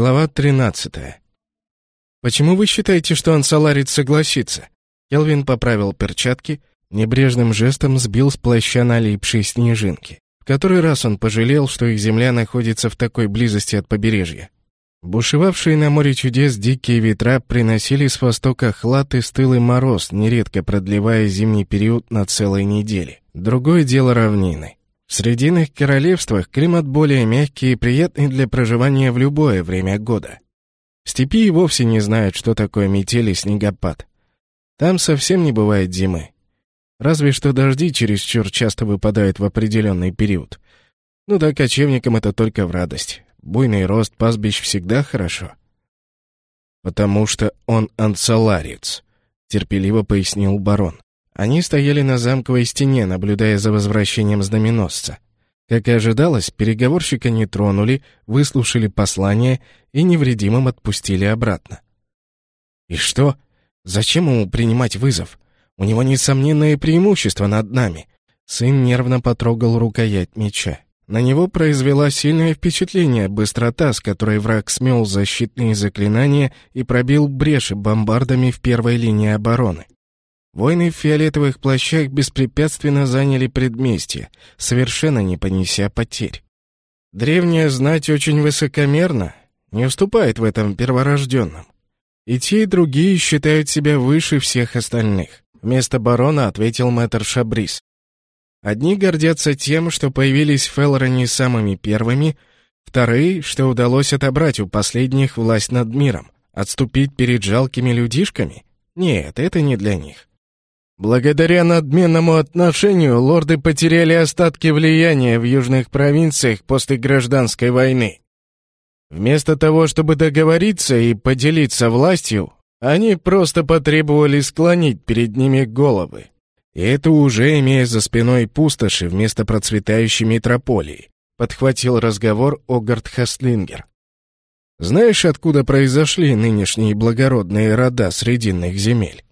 Глава 13. «Почему вы считаете, что ансаларец согласится?» Келвин поправил перчатки, небрежным жестом сбил с плаща налипшие снежинки. В который раз он пожалел, что их земля находится в такой близости от побережья. Бушевавшие на море чудес дикие ветра приносили с востока хлад и стылый мороз, нередко продлевая зимний период на целые недели. Другое дело равнины. В Срединных королевствах климат более мягкий и приятный для проживания в любое время года. Степи и вовсе не знают, что такое метель и снегопад. Там совсем не бывает зимы. Разве что дожди чересчур часто выпадают в определенный период. Ну да, кочевникам это только в радость. Буйный рост пастбищ всегда хорошо. «Потому что он ансаларец», — терпеливо пояснил барон. Они стояли на замковой стене, наблюдая за возвращением знаменосца. Как и ожидалось, переговорщика не тронули, выслушали послание и невредимым отпустили обратно. «И что? Зачем ему принимать вызов? У него несомненное преимущество над нами». Сын нервно потрогал рукоять меча. На него произвела сильное впечатление быстрота, с которой враг смел защитные заклинания и пробил бреши бомбардами в первой линии обороны. Воины в фиолетовых плащах беспрепятственно заняли предместье, совершенно не понеся потерь. Древняя знать очень высокомерна, не уступает в этом перворожденным. И те, и другие считают себя выше всех остальных. Вместо барона ответил мэтр Шабрис. Одни гордятся тем, что появились в Феллороне самыми первыми, вторые, что удалось отобрать у последних власть над миром. Отступить перед жалкими людишками? Нет, это не для них. Благодаря надменному отношению лорды потеряли остатки влияния в южных провинциях после гражданской войны. Вместо того, чтобы договориться и поделиться властью, они просто потребовали склонить перед ними головы. И это уже имея за спиной пустоши вместо процветающей метрополии, подхватил разговор Огард Хастлингер. Знаешь, откуда произошли нынешние благородные рода срединных земель?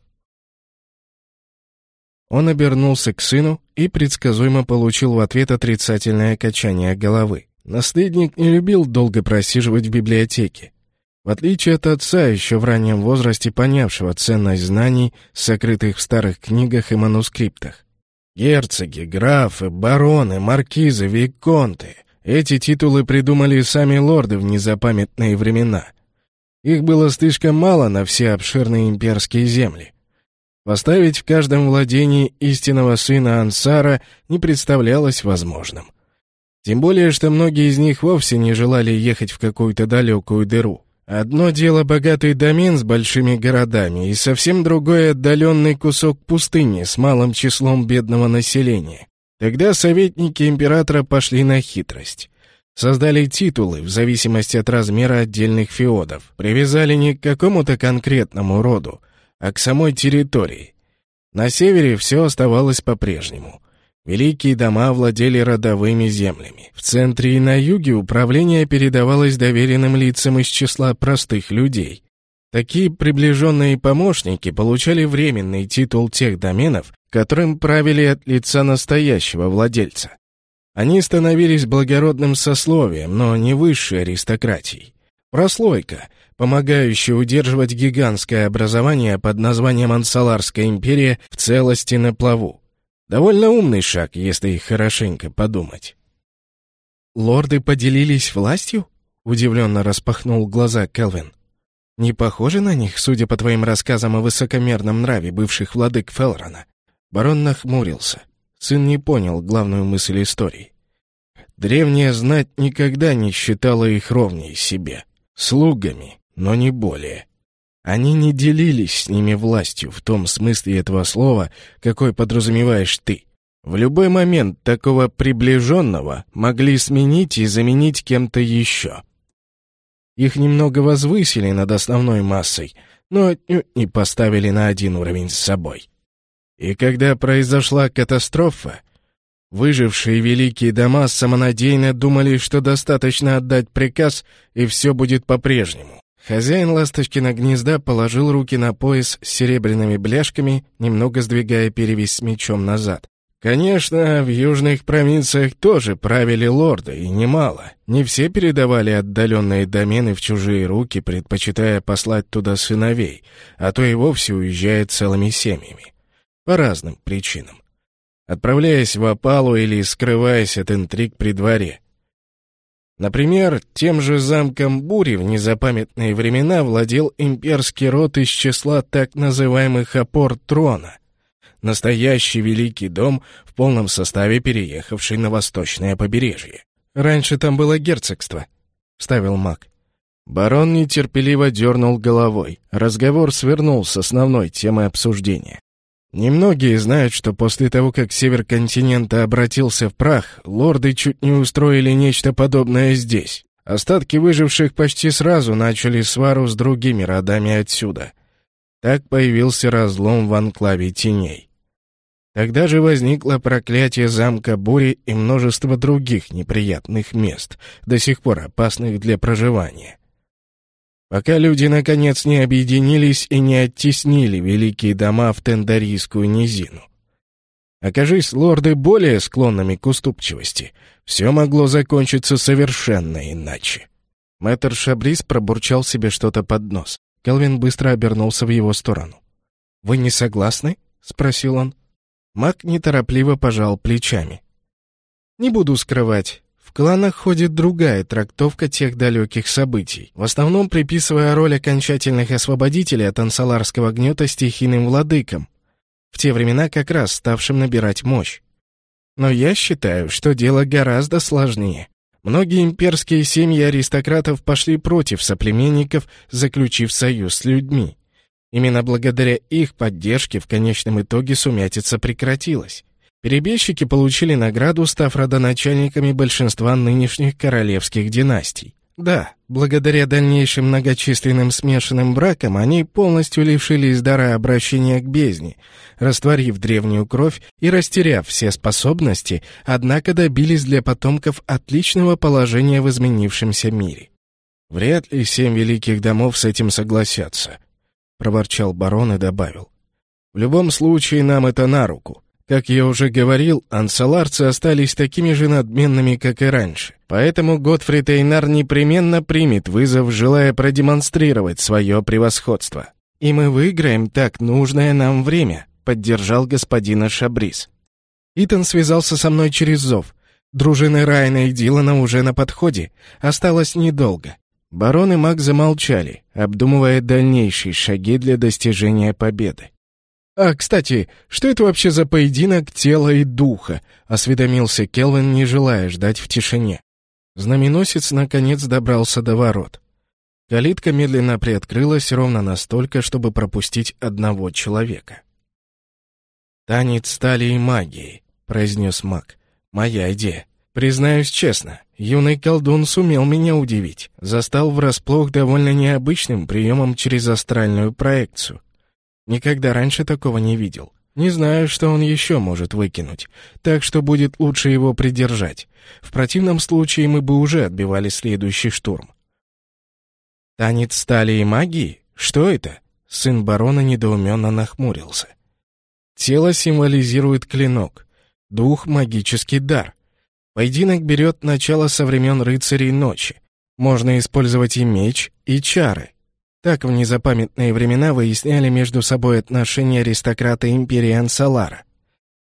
Он обернулся к сыну и предсказуемо получил в ответ отрицательное качание головы. Наследник не любил долго просиживать в библиотеке. В отличие от отца, еще в раннем возрасте понявшего ценность знаний, сокрытых в старых книгах и манускриптах. Герцоги, графы, бароны, маркизы, виконты — эти титулы придумали сами лорды в незапамятные времена. Их было слишком мало на все обширные имперские земли. Поставить в каждом владении истинного сына Ансара не представлялось возможным. Тем более, что многие из них вовсе не желали ехать в какую-то далекую дыру. Одно дело богатый домен с большими городами, и совсем другое отдаленный кусок пустыни с малым числом бедного населения. Тогда советники императора пошли на хитрость. Создали титулы в зависимости от размера отдельных феодов, привязали не к какому-то конкретному роду, а к самой территории. На севере все оставалось по-прежнему. Великие дома владели родовыми землями. В центре и на юге управление передавалось доверенным лицам из числа простых людей. Такие приближенные помощники получали временный титул тех доменов, которым правили от лица настоящего владельца. Они становились благородным сословием, но не высшей аристократией. Прослойка, помогающая удерживать гигантское образование под названием Ансаларская империя в целости на плаву. Довольно умный шаг, если хорошенько подумать. «Лорды поделились властью?» — удивленно распахнул глаза Келвин. «Не похоже на них, судя по твоим рассказам о высокомерном нраве бывших владык Фелрона?» Барон нахмурился. Сын не понял главную мысль истории. Древняя знать никогда не считала их ровней себе. Слугами, но не более. Они не делились с ними властью в том смысле этого слова, какой подразумеваешь ты. В любой момент такого приближенного могли сменить и заменить кем-то еще. Их немного возвысили над основной массой, но не поставили на один уровень с собой. И когда произошла катастрофа, выжившие великие дома самонадеянно думали, что достаточно отдать приказ, и все будет по-прежнему. Хозяин ласточкина гнезда положил руки на пояс с серебряными бляшками, немного сдвигая перевязь с мечом назад. Конечно, в южных провинциях тоже правили лорды, и немало. Не все передавали отдаленные домены в чужие руки, предпочитая послать туда сыновей, а то и вовсе уезжает целыми семьями. По разным причинам. Отправляясь в опалу или скрываясь от интриг при дворе. Например, тем же замком Бури в незапамятные времена владел имперский род из числа так называемых опор трона — Настоящий великий дом в полном составе, переехавший на восточное побережье. «Раньше там было герцогство», — вставил маг. Барон нетерпеливо дернул головой. Разговор свернул с основной темы обсуждения. Немногие знают, что после того, как север континента обратился в прах, лорды чуть не устроили нечто подобное здесь. Остатки выживших почти сразу начали свару с другими родами отсюда. Так появился разлом в анклаве теней. Тогда же возникло проклятие замка Бури и множество других неприятных мест, до сих пор опасных для проживания. Пока люди наконец не объединились и не оттеснили великие дома в Тендарийскую низину. Окажись лорды более склонными к уступчивости, все могло закончиться совершенно иначе. Мэтр Шабрис пробурчал себе что-то под нос. Келвин быстро обернулся в его сторону. «Вы не согласны?» — спросил он. Маг неторопливо пожал плечами. «Не буду скрывать, в кланах ходит другая трактовка тех далеких событий, в основном приписывая роль окончательных освободителей от ансаларского гнета стихийным владыкам, в те времена как раз ставшим набирать мощь. Но я считаю, что дело гораздо сложнее. Многие имперские семьи аристократов пошли против соплеменников, заключив союз с людьми. Именно благодаря их поддержке в конечном итоге сумятица прекратилась. Перебежчики получили награду, став родоначальниками большинства нынешних королевских династий. Да, благодаря дальнейшим многочисленным смешанным бракам они полностью лишились дара обращения к бездне, растворив древнюю кровь и растеряв все способности, однако добились для потомков отличного положения в изменившемся мире. Вряд ли семь великих домов с этим согласятся. — проворчал барон и добавил. «В любом случае нам это на руку. Как я уже говорил, ансаларцы остались такими же надменными, как и раньше. Поэтому Готфрид Эйнар непременно примет вызов, желая продемонстрировать свое превосходство. И мы выиграем так нужное нам время», — поддержал господина Шабрис. Итан связался со мной через зов. Дружины Райна и Дилана уже на подходе. Осталось недолго. Барон и маг замолчали, обдумывая дальнейшие шаги для достижения победы. «А, кстати, что это вообще за поединок тела и духа?» — осведомился Келвин, не желая ждать в тишине. Знаменосец наконец добрался до ворот. Калитка медленно приоткрылась ровно настолько, чтобы пропустить одного человека. «Танец стали и магии», — произнес маг. «Моя идея. Признаюсь честно, юный колдун сумел меня удивить. Застал врасплох довольно необычным приемом через астральную проекцию. Никогда раньше такого не видел. Не знаю, что он еще может выкинуть, так что будет лучше его придержать. В противном случае мы бы уже отбивали следующий штурм. Танец стали и магии? Что это? Сын барона недоуменно нахмурился. Тело символизирует клинок, дух — магический дар. Поединок берет начало со времен рыцарей ночи. Можно использовать и меч, и чары. Так в незапамятные времена выясняли между собой отношения аристократа империи Ансалара.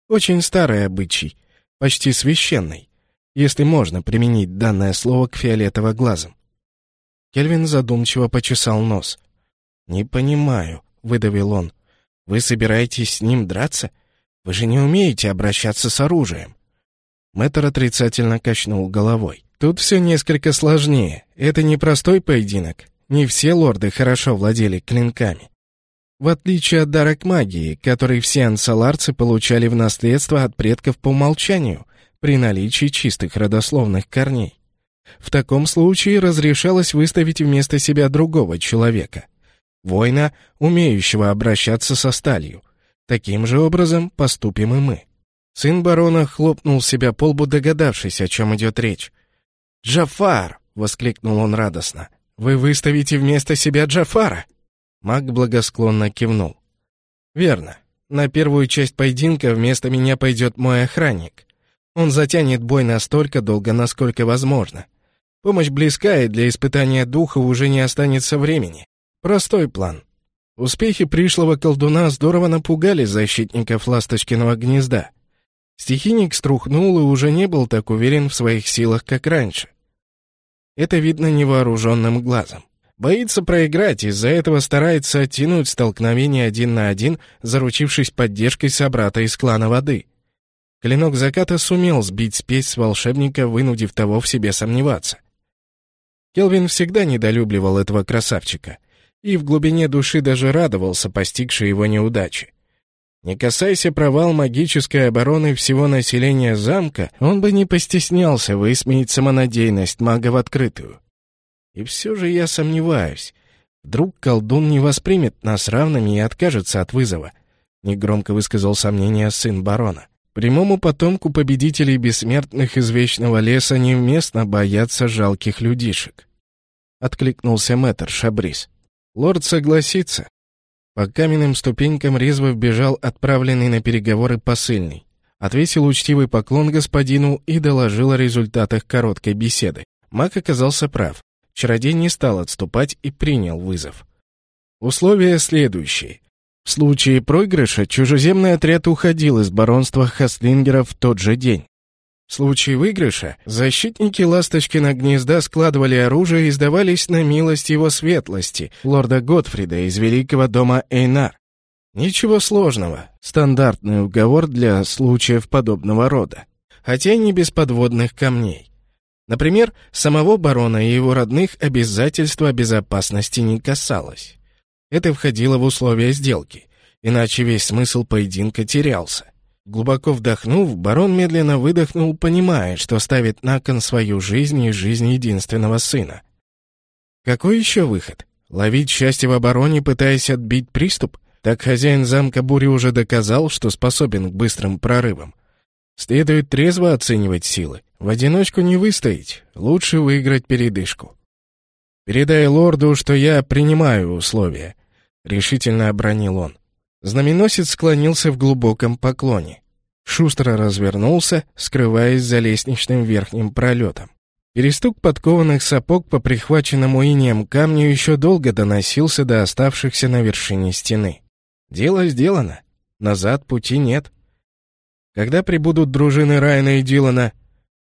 Очень старый обычай, почти священный, если можно применить данное слово к фиолетово-глазам. Кельвин задумчиво почесал нос. «Не понимаю», — выдавил он. «Вы собираетесь с ним драться? Вы же не умеете обращаться с оружием». Мэтр отрицательно качнул головой. «Тут все несколько сложнее. Это не простой поединок. Не все лорды хорошо владели клинками. В отличие от дара магии, который все ансаларцы получали в наследство от предков по умолчанию, при наличии чистых родословных корней. В таком случае разрешалось выставить вместо себя другого человека. Воина, умеющего обращаться со сталью. Таким же образом поступим и мы. Сын барона хлопнул себя по лбу, догадавшись, о чем идет речь. «Джафар!» — воскликнул он радостно. «Вы выставите вместо себя Джафара?» Маг благосклонно кивнул. «Верно. На первую часть поединка вместо меня пойдет мой охранник. Он затянет бой настолько долго, насколько возможно. Помощь близка, и для испытания духа уже не останется времени. Простой план. Успехи пришлого колдуна здорово напугали защитников ласточкиного гнезда. Стихийник струхнул и уже не был так уверен в своих силах, как раньше. Это видно невооруженным глазом. Боится проиграть, из-за этого старается оттянуть столкновение один на один, заручившись поддержкой собрата из клана воды. Клинок заката сумел сбить спесь с волшебника, вынудив того в себе сомневаться. Келвин всегда недолюбливал этого красавчика и в глубине души даже радовался постигшей его неудаче. Не касайся провал магической обороны всего населения замка, он бы не постеснялся высмеять самонадеянность мага в открытую. И все же я сомневаюсь. Вдруг колдун не воспримет нас равными и откажется от вызова, негромко высказал сомнение сын барона. Прямому потомку победителей бессмертных из Вечного Леса невместно бояться жалких людишек. Откликнулся мэтр Шабрис. Лорд согласится. По каменным ступенькам резво вбежал отправленный на переговоры посыльный. Отвесил учтивый поклон господину и доложил о результатах короткой беседы. Маг оказался прав. Чародей не стал отступать и принял вызов. Условия следующие. В случае проигрыша чужеземный отряд уходил из баронства Хаслингера в тот же день. В случае выигрыша защитники Ласточкина гнезда складывали оружие и сдавались на милость его светлости, лорда Готфрида из великого дома Эйнар. Ничего сложного, стандартный уговор для случаев подобного рода, хотя и не без подводных камней. Например, самого барона и его родных обязательства безопасности не касалось. Это входило в условия сделки, иначе весь смысл поединка терялся. Глубоко вдохнув, барон медленно выдохнул, понимая, что ставит на кон свою жизнь и жизнь единственного сына. Какой еще выход? Ловить счастье в обороне, пытаясь отбить приступ? Так хозяин замка Бури уже доказал, что способен к быстрым прорывам. Следует трезво оценивать силы. В одиночку не выстоять, лучше выиграть передышку. «Передай лорду, что я принимаю условия», — решительно обронил он. Знаменосец склонился в глубоком поклоне. Шустро развернулся, скрываясь за лестничным верхним пролетом. Перестук подкованных сапог по прихваченному инеем камню еще долго доносился до оставшихся на вершине стены. Дело сделано. Назад пути нет. Когда прибудут дружины Райна и Дилана,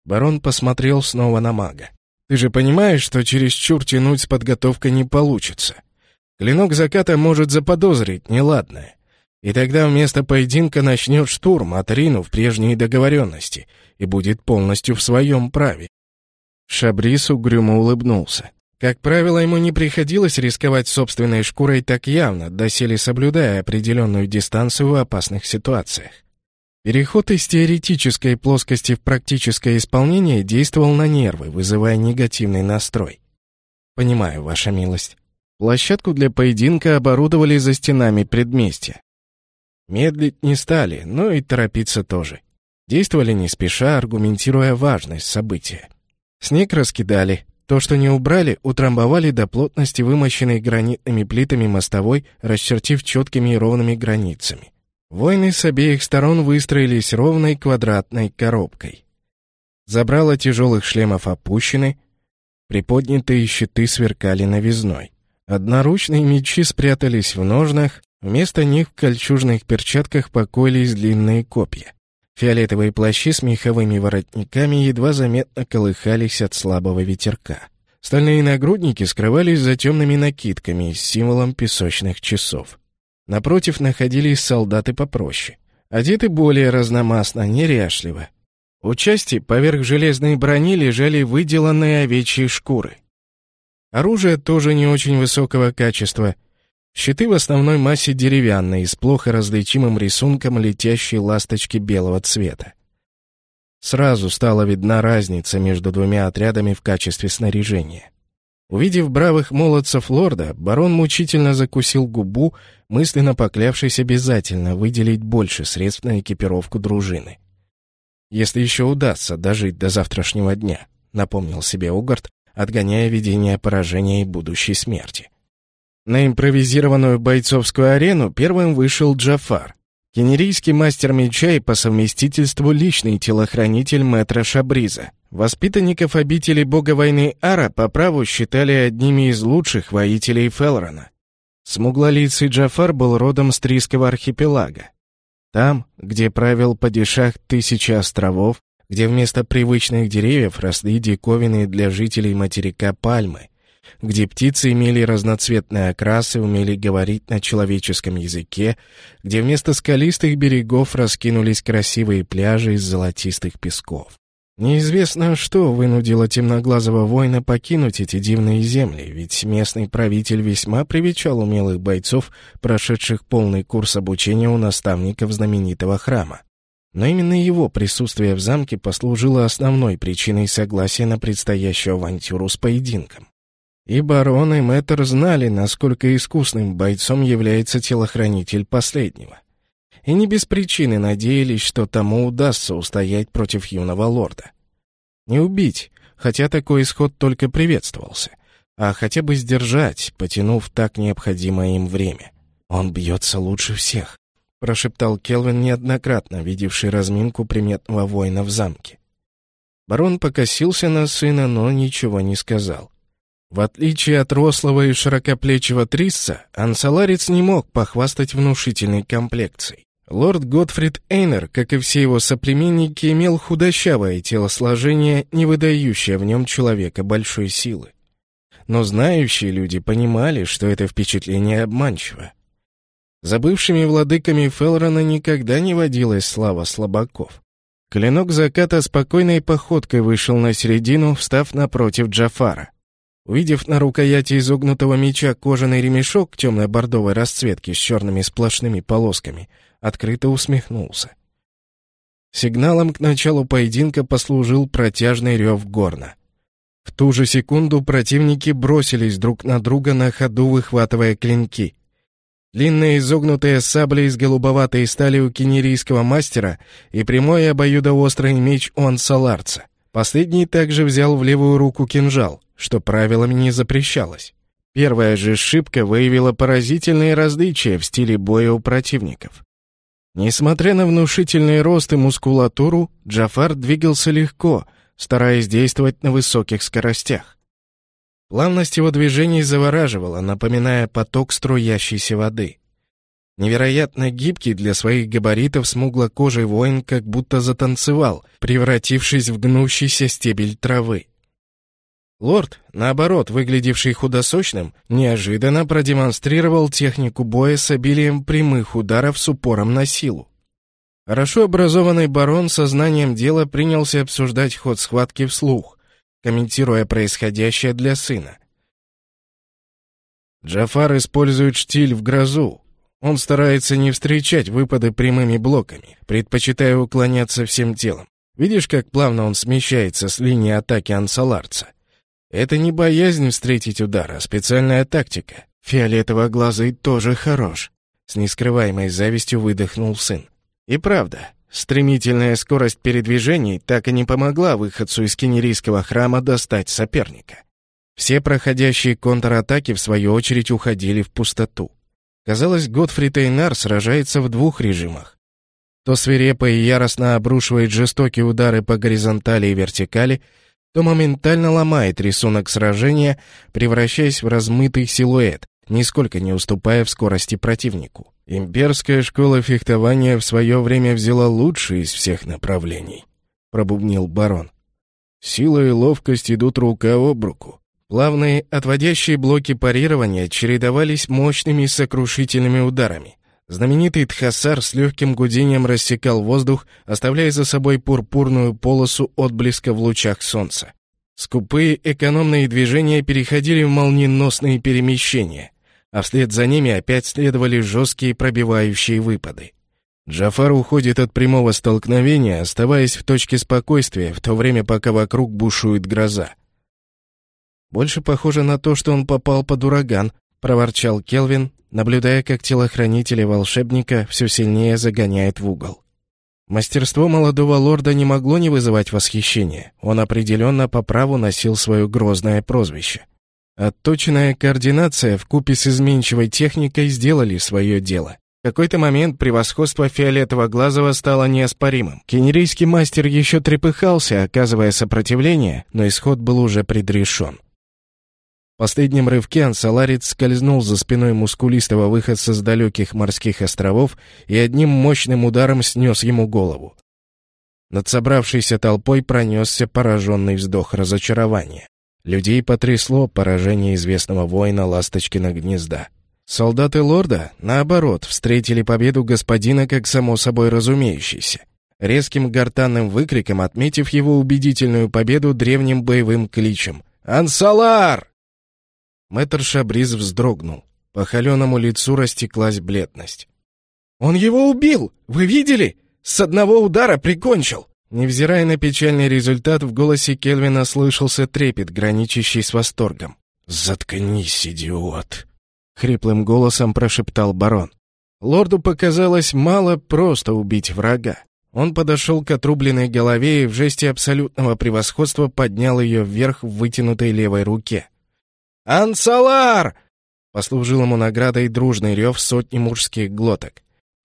барон посмотрел снова на мага. Ты же понимаешь, что через чур тянуть с подготовкой не получится. Клинок заката может заподозрить неладное. И тогда вместо поединка начнет штурм, отринув прежние договоренности, и будет полностью в своем праве. Шабрис угрюмо улыбнулся. Как правило, ему не приходилось рисковать собственной шкурой так явно, доселе соблюдая определенную дистанцию в опасных ситуациях. Переход из теоретической плоскости в практическое исполнение действовал на нервы, вызывая негативный настрой. «Понимаю, ваша милость. Площадку для поединка оборудовали за стенами предместья. Медлить не стали, но и торопиться тоже. Действовали не спеша, аргументируя важность события. Снег раскидали. То, что не убрали, утрамбовали до плотности вымощенной гранитными плитами мостовой, расчертив четкими и ровными границами. Войны с обеих сторон выстроились ровной квадратной коробкой. Забрала тяжелых шлемов опущены, приподнятые щиты сверкали новизной. Одноручные мечи спрятались в ножнах, Вместо них в кольчужных перчатках покоились длинные копья. Фиолетовые плащи с меховыми воротниками едва заметно колыхались от слабого ветерка. Стальные нагрудники скрывались за темными накидками с символом песочных часов. Напротив находились солдаты попроще, одеты более разномастно, неряшливо. У части поверх железной брони лежали выделанные овечьи шкуры. Оружие тоже не очень высокого качества — Щиты в основной массе деревянные, с плохо различимым рисунком летящей ласточки белого цвета. Сразу стала видна разница между двумя отрядами в качестве снаряжения. Увидев бравых молодцев лорда, барон мучительно закусил губу, мысленно поклявшись обязательно выделить больше средств на экипировку дружины. «Если еще удастся дожить до завтрашнего дня», — напомнил себе Угард, отгоняя видение поражения и будущей смерти. На импровизированную бойцовскую арену первым вышел Джафар. Кенерийский мастер меча и по совместительству личный телохранитель мэтра Шабриза. Воспитанников обители бога войны Ара по праву считали одними из лучших воителей Фелрона. Смуглолицый Джафар был родом с Трийского архипелага. Там, где правил падишах тысячи островов, где вместо привычных деревьев росли диковинные для жителей материка пальмы, где птицы имели разноцветные окрасы, умели говорить на человеческом языке, где вместо скалистых берегов раскинулись красивые пляжи из золотистых песков. Неизвестно, что вынудило темноглазого воина покинуть эти дивные земли, ведь местный правитель весьма привечал умелых бойцов, прошедших полный курс обучения у наставников знаменитого храма. Но именно его присутствие в замке послужило основной причиной согласия на предстоящую авантюру с поединком. И барон, и мэтр знали, насколько искусным бойцом является телохранитель последнего. И не без причины надеялись, что тому удастся устоять против юного лорда. Не убить, хотя такой исход только приветствовался, а хотя бы сдержать, потянув так необходимое им время. «Он бьется лучше всех», — прошептал Келвин неоднократно, видевший разминку приметного воина в замке. Барон покосился на сына, но ничего не сказал. В отличие от рослого и широкоплечего Трисса, ансаларец не мог похвастать внушительной комплекцией. Лорд Готфрид Эйнер, как и все его соплеменники, имел худощавое телосложение, не выдающее в нем человека большой силы. Но знающие люди понимали, что это впечатление обманчиво. За бывшими владыками Фелрона никогда не водилась слава слабаков. Клинок заката спокойной походкой вышел на середину, встав напротив Джафара. Увидев на рукояти изогнутого меча кожаный ремешок темно-бордовой расцветки с черными сплошными полосками, открыто усмехнулся. Сигналом к началу поединка послужил протяжный рев горна. В ту же секунду противники бросились друг на друга на ходу, выхватывая клинки. Длинные изогнутые сабли из голубоватой стали у кенерийского мастера и прямой обоюдоострый меч у ансаларца. Последний также взял в левую руку кинжал, что правилами не запрещалось. Первая же ошибка выявила поразительные различия в стиле боя у противников. Несмотря на внушительный рост и мускулатуру, Джафар двигался легко, стараясь действовать на высоких скоростях. Плавность его движений завораживала, напоминая поток струящейся воды. Невероятно гибкий для своих габаритов смуглокожий воин как будто затанцевал, превратившись в гнущийся стебель травы. Лорд, наоборот, выглядевший худосочным, неожиданно продемонстрировал технику боя с обилием прямых ударов с упором на силу. Хорошо образованный барон со знанием дела принялся обсуждать ход схватки вслух, комментируя происходящее для сына. Джафар использует штиль в грозу. Он старается не встречать выпады прямыми блоками, предпочитая уклоняться всем телом. Видишь, как плавно он смещается с линии атаки ансаларца? Это не боязнь встретить удар, а специальная тактика. Фиолетово-глазый тоже хорош. С нескрываемой завистью выдохнул сын. И правда, стремительная скорость передвижений так и не помогла выходцу из кенерийского храма достать соперника. Все проходящие контратаки, в свою очередь, уходили в пустоту. Казалось, Готфрид Эйнар сражается в двух режимах. То свирепо и яростно обрушивает жестокие удары по горизонтали и вертикали — то моментально ломает рисунок сражения, превращаясь в размытый силуэт, нисколько не уступая в скорости противнику. Имперская школа фехтования в свое время взяла лучшие из всех направлений, пробубнил барон. Сила и ловкость идут рука об руку. Плавные, отводящие блоки парирования чередовались мощными сокрушительными ударами. Знаменитый Тхасар с легким гудением рассекал воздух, оставляя за собой пурпурную полосу отблеска в лучах солнца. Скупые экономные движения переходили в молниеносные перемещения, а вслед за ними опять следовали жесткие пробивающие выпады. Джафар уходит от прямого столкновения, оставаясь в точке спокойствия, в то время пока вокруг бушует гроза. «Больше похоже на то, что он попал под ураган», — проворчал Келвин, наблюдая, как телохранители волшебника все сильнее загоняет в угол. Мастерство молодого лорда не могло не вызывать восхищения. Он определенно по праву носил свое грозное прозвище. Отточенная координация в купе с изменчивой техникой сделали свое дело. В какой-то момент превосходство фиолетово-глазого стало неоспоримым. Кенерийский мастер еще трепыхался, оказывая сопротивление, но исход был уже предрешен. Последнем рывке ансаларец скользнул за спиной мускулистого выходца с далеких морских островов и одним мощным ударом снес ему голову. Над собравшейся толпой пронесся пораженный вздох разочарования. Людей потрясло поражение известного воина Ласточкина гнезда. Солдаты лорда, наоборот, встретили победу господина как само собой разумеющийся, резким гортанным выкриком отметив его убедительную победу древним боевым кличем «Ансалар!». Мэтр Шабриз вздрогнул. По холеному лицу растеклась бледность. «Он его убил! Вы видели? С одного удара прикончил!» Невзирая на печальный результат, в голосе Кельвина слышался трепет, граничащий с восторгом. «Заткнись, идиот!» — хриплым голосом прошептал барон. Лорду показалось мало просто убить врага. Он подошел к отрубленной голове и в жесте абсолютного превосходства поднял ее вверх в вытянутой левой руке. «Ансалар!» — послужил ему наградой дружный рев сотни мужских глоток.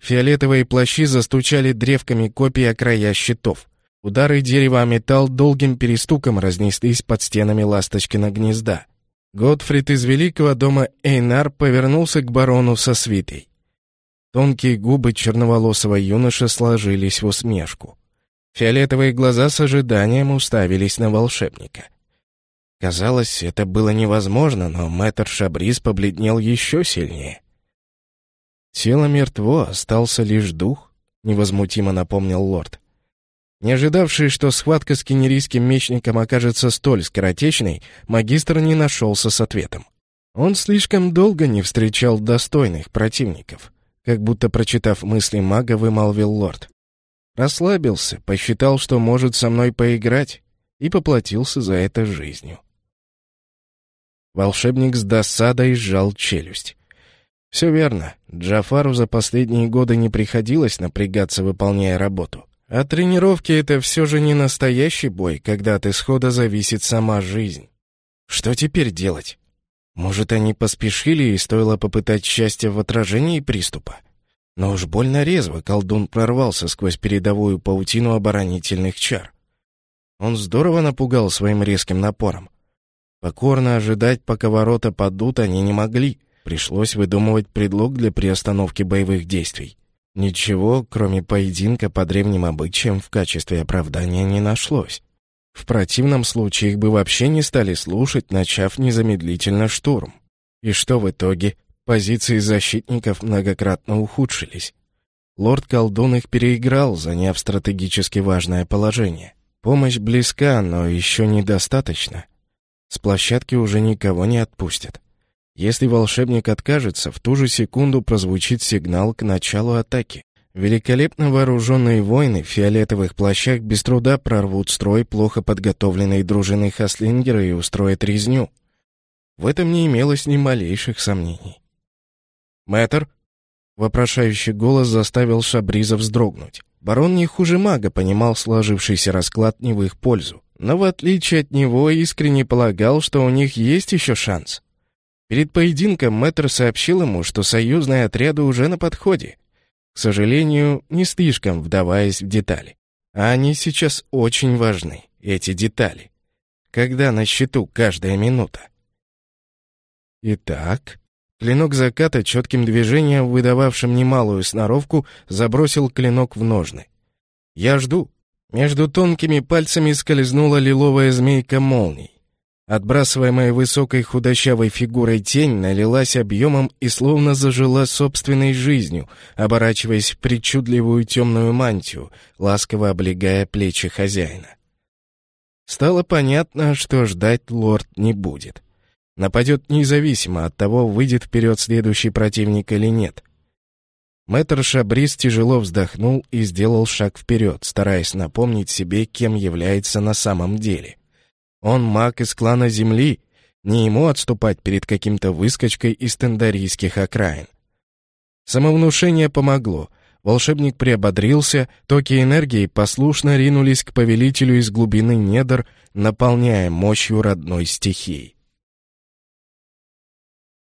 Фиолетовые плащи застучали древками копий о края щитов. Удары дерева о металл долгим перестуком разнеслись под стенами ласточкина гнезда. Готфрид из великого дома Эйнар повернулся к барону со свитой. Тонкие губы черноволосого юноши сложились в усмешку. Фиолетовые глаза с ожиданием уставились на волшебника. Казалось, это было невозможно, но мэтр Шабрис побледнел еще сильнее. «Тело мертво, остался лишь дух», — невозмутимо напомнил лорд. Не ожидавший, что схватка с кенерийским мечником окажется столь скоротечной, магистр не нашелся с ответом. Он слишком долго не встречал достойных противников, как будто, прочитав мысли мага, вымолвил лорд. Расслабился, посчитал, что может со мной поиграть, и поплатился за это жизнью. Волшебник с досадой сжал челюсть. Все верно, Джафару за последние годы не приходилось напрягаться, выполняя работу. А тренировки — это все же не настоящий бой, когда от исхода зависит сама жизнь. Что теперь делать? Может, они поспешили и стоило попытать счастье в отражении приступа? Но уж больно резво колдун прорвался сквозь передовую паутину оборонительных чар. Он здорово напугал своим резким напором. Покорно ожидать, пока ворота падут, они не могли. Пришлось выдумывать предлог для приостановки боевых действий. Ничего, кроме поединка по древним обычаям, в качестве оправдания не нашлось. В противном случае их бы вообще не стали слушать, начав незамедлительно штурм. И что в итоге? Позиции защитников многократно ухудшились. Лорд-колдун их переиграл, заняв стратегически важное положение. Помощь близка, но еще недостаточно. С площадки уже никого не отпустят. Если волшебник откажется, в ту же секунду прозвучит сигнал к началу атаки. Великолепно вооруженные воины в фиолетовых плащах без труда прорвут строй плохо подготовленной дружины Хаслингера и устроят резню. В этом не имелось ни малейших сомнений. «Мэтр?» — вопрошающий голос заставил Шабриза вздрогнуть. Барон не хуже мага понимал сложившийся расклад не в их пользу, но в отличие от него искренне полагал, что у них есть еще шанс. Перед поединком мэтр сообщил ему, что союзные отряды уже на подходе. К сожалению, не слишком вдаваясь в детали. А они сейчас очень важны, эти детали. Когда на счету каждая минута. Итак, клинок заката четким движением, выдававшим немалую сноровку, забросил клинок в ножны. Я жду. Между тонкими пальцами скользнула лиловая змейка молний. Отбрасываемая высокой худощавой фигурой тень налилась объемом и словно зажила собственной жизнью, оборачиваясь в причудливую темную мантию, ласково облегая плечи хозяина. Стало понятно, что ждать лорд не будет. Нападет независимо от того, выйдет вперед следующий противник или нет. Мэтр Шабрис тяжело вздохнул и сделал шаг вперед, стараясь напомнить себе, кем является на самом деле — он маг из клана Земли, не ему отступать перед каким-то выскочкой из тендарийских окраин. Самовнушение помогло. Волшебник приободрился, токи энергии послушно ринулись к повелителю из глубины недр, наполняя мощью родной стихии.